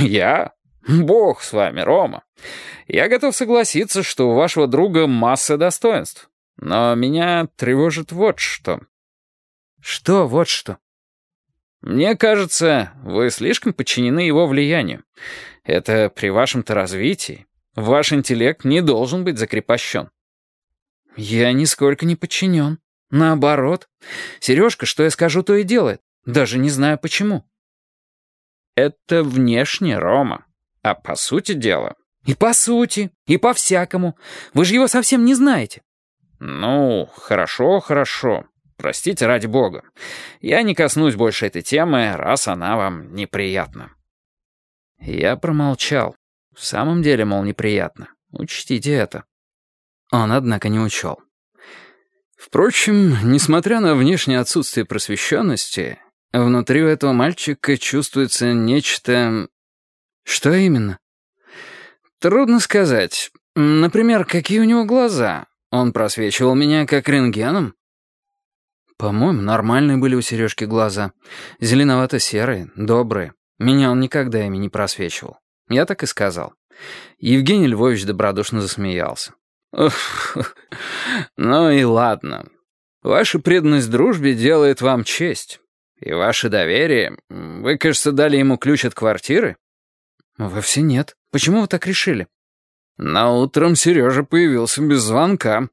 «Я? Бог с вами, Рома. Я готов согласиться, что у вашего друга масса достоинств. Но меня тревожит вот что». «Что вот что?» «Мне кажется, вы слишком подчинены его влиянию. Это при вашем-то развитии. Ваш интеллект не должен быть закрепощен». «Я нисколько не подчинен. Наоборот. Сережка, что я скажу, то и делает. Даже не знаю почему». «Это внешне, Рома. А по сути дела...» «И по сути, и по-всякому. Вы же его совсем не знаете». «Ну, хорошо, хорошо. Простите ради бога. Я не коснусь больше этой темы, раз она вам неприятна». Я промолчал. В самом деле, мол, неприятно. Учтите это. Он, однако, не учел. Впрочем, несмотря на внешнее отсутствие просвещенности, внутри у этого мальчика чувствуется нечто... Что именно? Трудно сказать. Например, какие у него глаза? Он просвечивал меня как рентгеном? По-моему, нормальные были у Сережки глаза. Зеленовато-серые, добрые. Меня он никогда ими не просвечивал. Я так и сказал. Евгений Львович добродушно засмеялся. «Ну и ладно. Ваша преданность дружбе делает вам честь. И ваше доверие... Вы, кажется, дали ему ключ от квартиры?» «Вовсе нет. Почему вы так решили?» «На утром Сережа появился без звонка».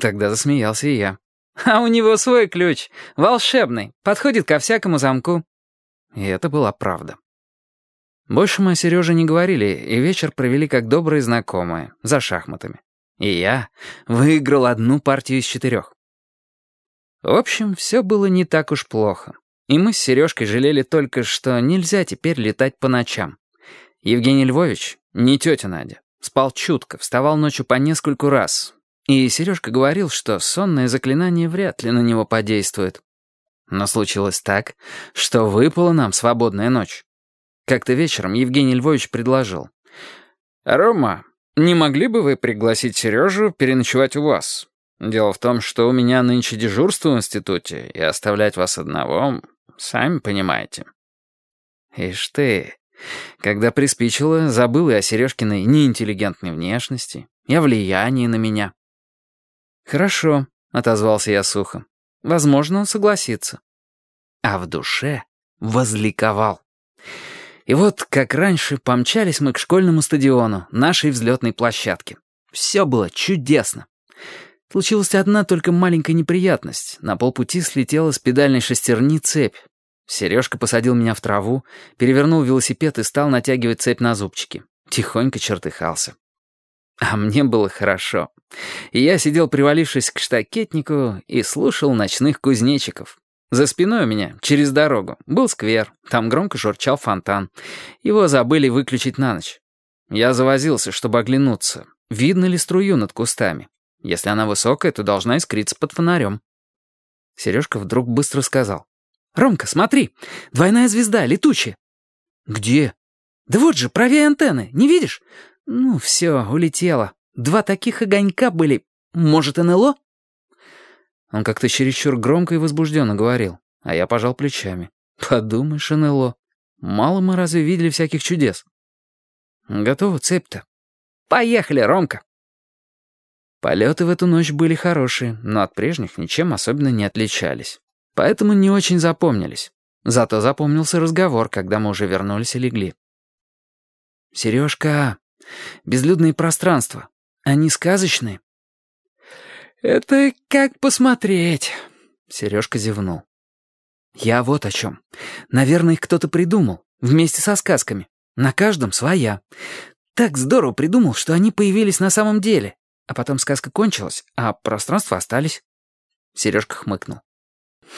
Тогда засмеялся и я. «А у него свой ключ, волшебный, подходит ко всякому замку». И это была правда. Больше мы о Сереже не говорили, и вечер провели как добрые знакомые, за шахматами. И я выиграл одну партию из четырех. В общем, все было не так уж плохо. И мы с Сережкой жалели только, что нельзя теперь летать по ночам. Евгений Львович, не тетя Надя, спал чутко, вставал ночью по нескольку раз. И Сережка говорил, что сонное заклинание вряд ли на него подействует. Но случилось так, что выпала нам свободная ночь. Как-то вечером Евгений Львович предложил. «Рома, не могли бы вы пригласить Сережу переночевать у вас? Дело в том, что у меня нынче дежурство в институте, и оставлять вас одного, сами понимаете». Ишь ты, когда приспичило, забыл и о Сережкиной неинтеллигентной внешности, и о влиянии на меня. «Хорошо», — отозвался я сухо. «Возможно, он согласится». А в душе возликовал. И вот, как раньше, помчались мы к школьному стадиону, нашей взлетной площадке. Все было чудесно. Случилась одна только маленькая неприятность. На полпути слетела с педальной шестерни цепь. Сережка посадил меня в траву, перевернул велосипед и стал натягивать цепь на зубчики. Тихонько чертыхался. А мне было хорошо. И я сидел, привалившись к штакетнику, и слушал ночных кузнечиков. За спиной у меня, через дорогу, был сквер, там громко журчал фонтан. Его забыли выключить на ночь. Я завозился, чтобы оглянуться. Видно ли струю над кустами? Если она высокая, то должна искриться под фонарем. Сережка вдруг быстро сказал. «Ромка, смотри, двойная звезда, летучая». «Где?» «Да вот же, правее антенны, не видишь?» «Ну, все, улетела. Два таких огонька были. Может, НЛО?» Он как-то чересчур громко и возбужденно говорил, а я пожал плечами. «Подумаешь, НЛО. Мало мы разве видели всяких чудес?» «Готова цепь-то?» «Поехали, Ромка!» Полеты в эту ночь были хорошие, но от прежних ничем особенно не отличались. Поэтому не очень запомнились. Зато запомнился разговор, когда мы уже вернулись и легли. «Сережка, безлюдные пространства, они сказочные?» «Это как посмотреть», — Сережка зевнул. «Я вот о чем. Наверное, их кто-то придумал, вместе со сказками. На каждом своя. Так здорово придумал, что они появились на самом деле. А потом сказка кончилась, а пространства остались». Сережка хмыкнул.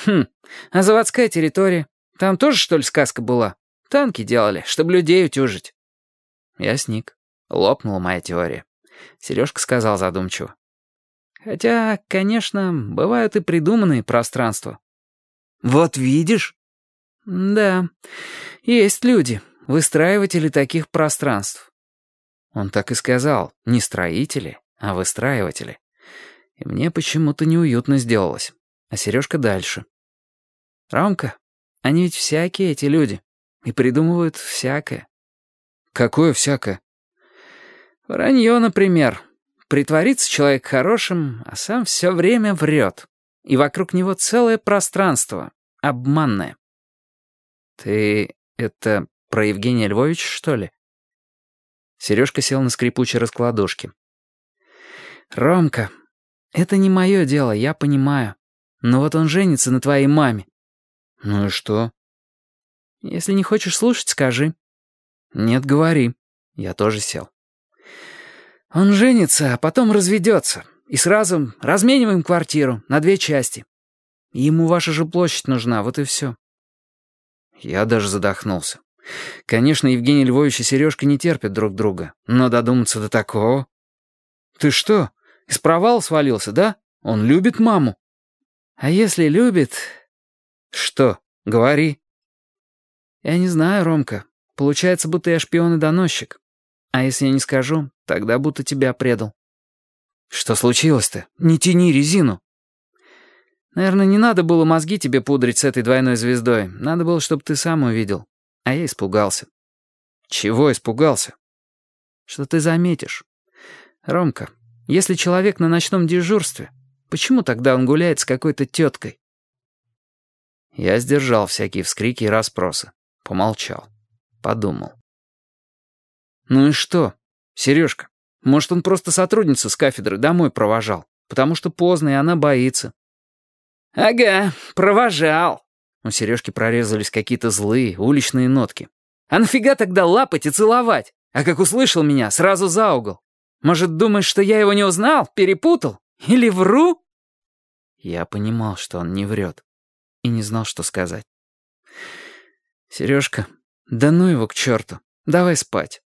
«Хм, а заводская территория? Там тоже, что ли, сказка была? Танки делали, чтобы людей утюжить». Я сник. Лопнула моя теория. Сережка сказал задумчиво. Хотя, конечно, бывают и придуманные пространства. Вот видишь? Да, есть люди, выстраиватели таких пространств. Он так и сказал, не строители, а выстраиватели. И мне почему-то неуютно сделалось. А Сережка дальше. Ромка, они ведь всякие эти люди. И придумывают всякое. Какое всякое? Вранье, например. Притворится человек хорошим, а сам все время врет. И вокруг него целое пространство, обманное. Ты это про Евгения Львовича, что ли? Сережка сел на скрипучей раскладушке. «Ромка, это не мое дело, я понимаю. Но вот он женится на твоей маме». «Ну и что?» «Если не хочешь слушать, скажи». «Нет, говори». Я тоже сел. «Он женится, а потом разведется. И сразу размениваем квартиру на две части. Ему ваша же площадь нужна, вот и все». Я даже задохнулся. Конечно, Евгений Львович и Сережка не терпят друг друга, но додуматься до такого... «Ты что, из провала свалился, да? Он любит маму?» «А если любит...» «Что? Говори». «Я не знаю, Ромка. Получается, будто я шпион и доносчик. А если я не скажу, тогда будто тебя предал». «Что случилось-то? Не тяни резину». «Наверное, не надо было мозги тебе пудрить с этой двойной звездой. Надо было, чтобы ты сам увидел. А я испугался». «Чего испугался?» «Что ты заметишь. Ромка, если человек на ночном дежурстве, почему тогда он гуляет с какой-то теткой?» Я сдержал всякие вскрики и расспросы. Помолчал. Подумал. «Ну и что? Сережка, может, он просто сотрудницу с кафедры домой провожал, потому что поздно, и она боится». «Ага, провожал». У Сережки прорезались какие-то злые, уличные нотки. «А нафига тогда лапать и целовать? А как услышал меня, сразу за угол. Может, думаешь, что я его не узнал, перепутал? Или вру?» Я понимал, что он не врет, и не знал, что сказать. «Сережка, да ну его к черту, давай спать».